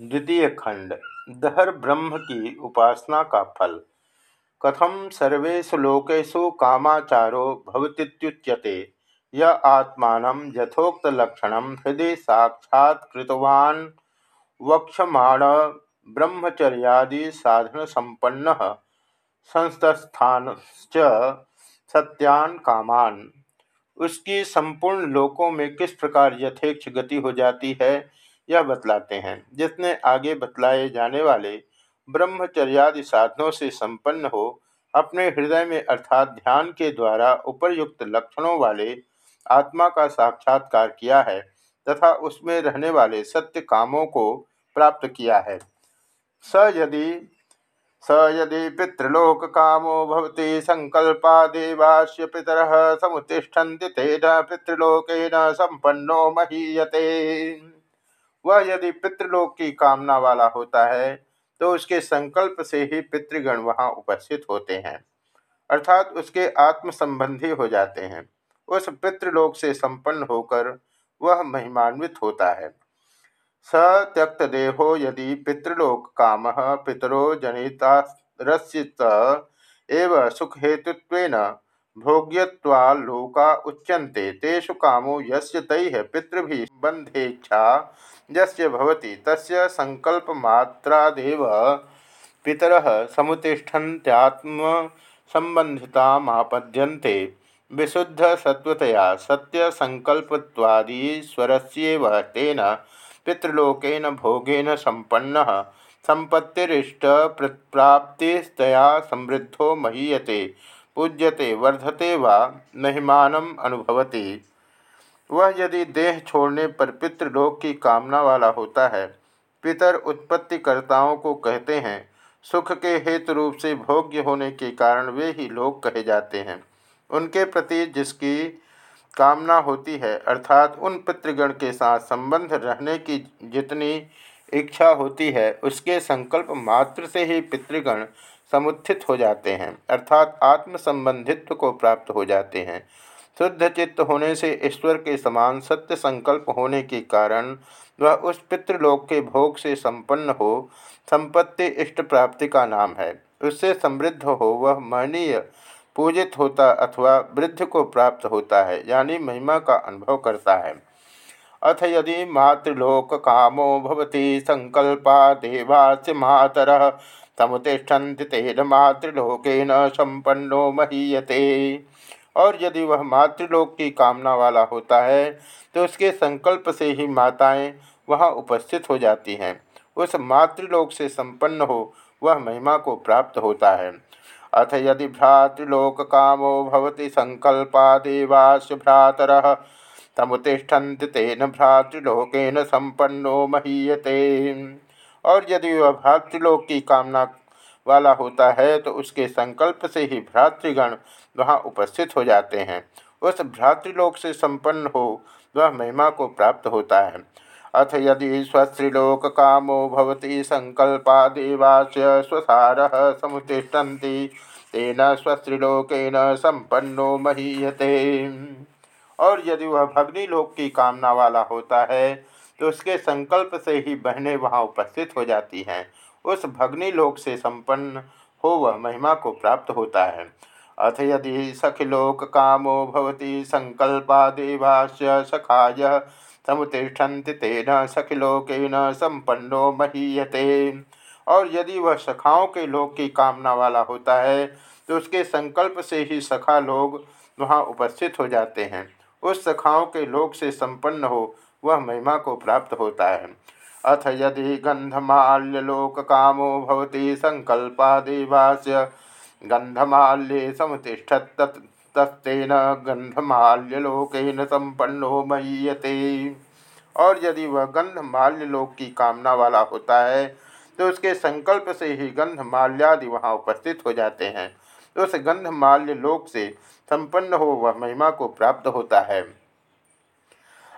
द्वितीय खंड, दहर ब्रह्म की उपासना का फल। कथम सर्वेषु लोकेशु कामाचारो भवतीच्यते य आत्मा यथोक्तलक्षण हृदय साक्षात्तवान् वक्षमाण, ब्रह्मचर्यादि साधन संपन्न संस्थान सत्यान कामान। उसकी संपूर्ण लोकों में किस प्रकार यथेक्ष गति हो जाती है? यह बतलाते हैं, जिसने आगे बतलाए जाने वाले ब्रह्मचर्यादि साधनों से संपन्न हो, अपने हृदय में अर्थात ध्यान के द्वारा उपरयुक्त लक्षणों वाले आत्मा का साक्षात्कार किया है, तथा उसमें रहने वाले सत्य कामों को प्राप्त किया है। स यदि स यदि पितृलोक कामो भवती संकल्पा देवास्य पितर समुतिष्ठन्ति तेन पितृलोकेन संपन्नो महीयते। वह यदि पितृलोक की कामना वाला होता है तो उसके संकल्प से ही पितृगण वहाँ उपस्थित होते हैं। अर्थात उसके आत्म संबंधी हो जाते हैं। उस पितृलोक से संपन्न होकर वह महिमान्वित होता है। स त्यक्त देहो यदि पितृलोक काम पितरो जनिता एव सुख हेतुत्वेन भोग्यवालोका उच्यन्ते, तेषु कामो यस्य तैः पितृभिः बन्धेच्छा यस्य भवति, तस्य संकल्पमात्रादेव पितरः समुतिष्ठन्त्यात्मसम्बन्धितामापद्यन्ते। विशुद्धसत्त्वतया सत्यसङ्कल्पत्वादीश्वरस्येव तेन पितृलोकेन भोगेन सम्पन्नः सम्पत्तिरिष्टप्राप्तिस्तया समृद्धो महीयते, पूज्यते, वर्धते वा महिमानम अनुभवती। वह यदि देह छोड़ने पर पितृलोक की कामना वाला होता है, पितर उत्पत्तिकर्ताओं को कहते हैं, सुख के हेतु रूप से भोग्य होने के कारण वे ही लोग कहे जाते हैं। उनके प्रति जिसकी कामना होती है, अर्थात उन पितृगण के साथ संबंध रहने की जितनी इच्छा होती है, उसके संकल्प मात्र से ही पितृगण समुत्थित हो जाते हैं, अर्थात आत्म संबंधित्व को प्राप्त हो जाते हैं। शुद्ध चित्त होने से ईश्वर के समान सत्य संकल्प होने के कारण वह उस पितृलोक के भोग से संपन्न हो, संपत्ति इष्ट प्राप्ति का नाम है। उससे समृद्ध हो वह महनीय पूजित होता अथवा वृद्ध को प्राप्त होता है, यानी महिमा का अनुभव करता है। अथ यदि मातृलोक कामो भवती संकल्पा देवास्य मातर, समुतिष्ठन्ति तेन मातृलोकेन संपन्नो महीयते। और यदि वह मातृलोक की कामना वाला होता है तो उसके संकल्प से ही माताएँ वहाँ उपस्थित हो जाती हैं। उस मातृलोक से संपन्न हो वह महिमा को प्राप्त होता है। अथ यदि भ्रातृलोक कामो भवति संकल्पा देवाश भ्रातर, तमुतिष्ठन्ति तेन भ्रातृलोकेन संपन्नो महीयते। और यदि वह भ्रातृलोक की कामना वाला होता है तो उसके संकल्प से ही भ्रातृगण वहाँ उपस्थित हो जाते हैं। उस भ्रातृलोक से संपन्न हो वह महिमा को प्राप्त होता है। अथ यदि स्वस्त्रीलोक कामो भवती, संकल्पा देवाच स्वसार समुतिष्ठन्ति, तेन स्वस्त्रीलोकेन संपन्नो महीयते। और यदि वह भग्निलोक की कामना वाला होता है तो उसके संकल्प से ही बहनें वहाँ उपस्थित हो जाती हैं। उस भग्निलोक से संपन्न हो वह महिमा को प्राप्त होता है। अथ यदि सखिलोक कामो भवती संकल्पा देवास्य सखाय समुतिष्ठन्ति तेन सखिलोकेन संपन्नो महीयते। और यदि वह सखाओं के लोक की कामना वाला होता है तो उसके संकल्प से ही सखा लोग वहाँ उपस्थित हो जाते हैं। उस सखाओं के लोक से संपन्न हो वह महिमा को प्राप्त होता है। अथ यदि गंधमाल्यलोक कामो भवती संकल्पा देवास्य गंधमाल्ये समुतिष्ठत्तेन गंधमाल्यलोकन संपन्नो महीयते और यदि वह गंधमाल्यलोक की कामना वाला होता है तो उसके संकल्प से ही गंधमाल्यादि वहाँ उपस्थित हो जाते हैं। उस गंधमाल्य लोक से संपन्न हो वह महिमा को प्राप्त होता है।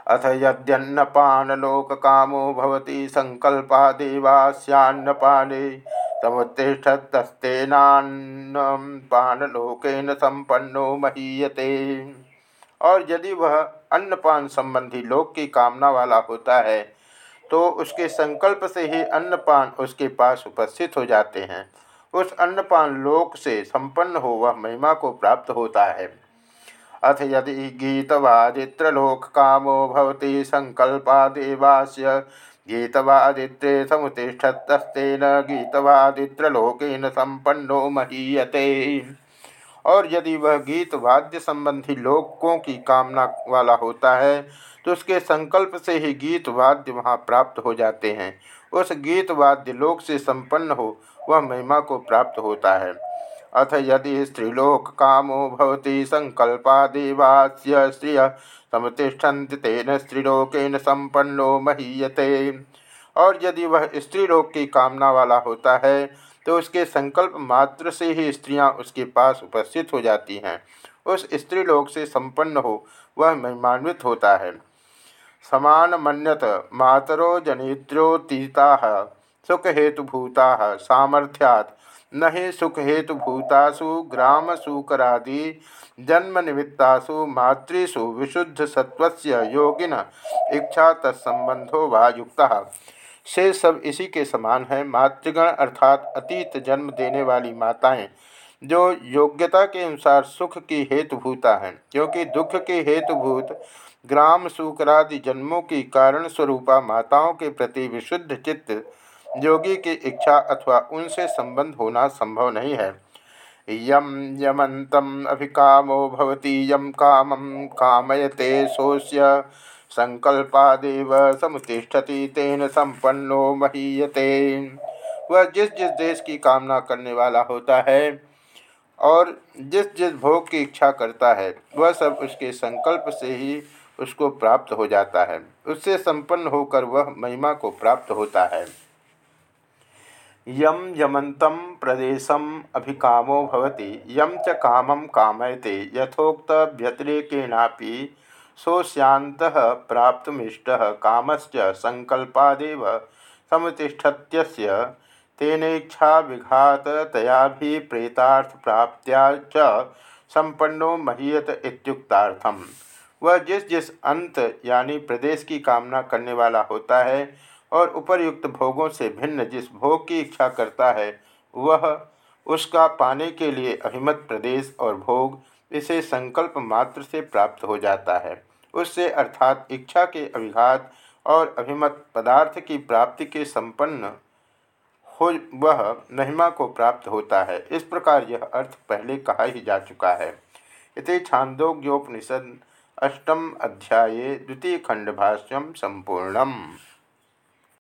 अथ यद्यन्नपानलोक कामो भवती संकल्पा देवास्यान्नपाने समुत्तिष्ठतस्तेनान्नपानलोकेन संपन्नो महीयते। और यदि वह अन्नपान संबंधी लोक की कामना वाला होता है तो उसके संकल्प से ही अन्नपान उसके पास उपस्थित हो जाते हैं। उस अन्नपान लोक से संपन्न हो वह महिमा को प्राप्त होता है। अथ यदि गीतवादित्रलोक कामो भवती संकल्पादेवास्य गीतवादित्रे समुतिष्ठतस्तेन गीतवादित्रलोकेन संपन्नो महीयते। और यदि वह गीत वाद्य संबंधी लोकों की कामना वाला होता है तो उसके संकल्प से ही गीत वाद्य वहाँ प्राप्त हो जाते हैं। उस गीत वाद्य लोक से संपन्न हो, वह महिमा को प्राप्त होता है। अथ यदि स्त्रीलोक कामो भवती संकल्पादेवास्य स्त्रिय समतिष्ठन्ति तेन स्त्रीलोकेन संपन्नो महीयते। और यदि वह स्त्रीलोक की कामना वाला होता है तो उसके संकल्प मात्र से ही स्त्रियाँ उसके पास उपस्थित हो जाती हैं। उस स्त्रीलोक से संपन्न हो वह महिमान्वित होता है। समान मन्यत मातरो जनित्रोतीता सुखहेतुभूता सामर्थ्यात्। न ही सुखहेतुभूतासु ग्रामसूकरादि जन्मनिमित्तासु मातृसु विशुद्धसत्त्वस्य योगिन इच्छा तत्संबंधो वा युक्ता। से सब इसी के समान है, मातृगण अर्थात अतीत जन्म देने वाली माताएँ, जो योग्यता के अनुसार सुख की हेतुभूता हैं, क्योंकि दुख के हेतुभूत ग्राम सूकरादि जन्मों की कारण स्वरूपा माताओं के प्रति विशुद्ध चित्त योगी की इच्छा अथवा उनसे संबंध होना संभव नहीं है। यम यमंतम अभिकामो भवती, यम कामम कामयते सोस्य संकल्पादेव समुतिष्ठति तेन संपन्नो महीयते। वह जिस जिस देश की कामना करने वाला होता है और जिस जिस भोग की इच्छा करता है, वह सब उसके संकल्प से ही उसको प्राप्त हो जाता है। उससे संपन्न होकर वह महिमा को प्राप्त होता है। यम यमंतम प्रदेशम अभिकामो भवति यम च कामम कामयते यथोक्त व्यतिरेकेणापि सोस्यांत प्राप्तमीष्ट, कामश्च संकल्पादेव समुतिष्ठत्यस्य तेनेच्छा विघाततयाभिप्रेतार्थ प्राप्त्या च संपन्नो महीयत वह जिस जिस अंत यानी प्रदेश की कामना करने वाला होता है और उपर्युक्त भोगों से भिन्न जिस भोग की इच्छा करता है, वह उसका पाने के लिए अभिमत प्रदेश और भोग इसे संकल्प मात्र से प्राप्त हो जाता है। उससे अर्थात इच्छा के अभिघात और अभिमत पदार्थ की प्राप्ति के संपन्न हो, वह महिमा को प्राप्त होता है। इस प्रकार यह अर्थ पहले कहा ही जा चुका है। इति छांदोग्योपनिषद अष्टम अध्याये द्वितीय खंडभाष्यम संपूर्णम।